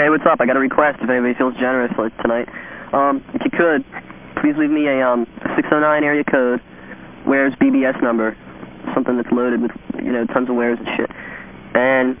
Hey, what's up? I got a request if anybody feels generous like tonight. Um, if you could, please leave me a um 609 area code, warez BBS number, something that's loaded with, you know, tons of wares and shit. And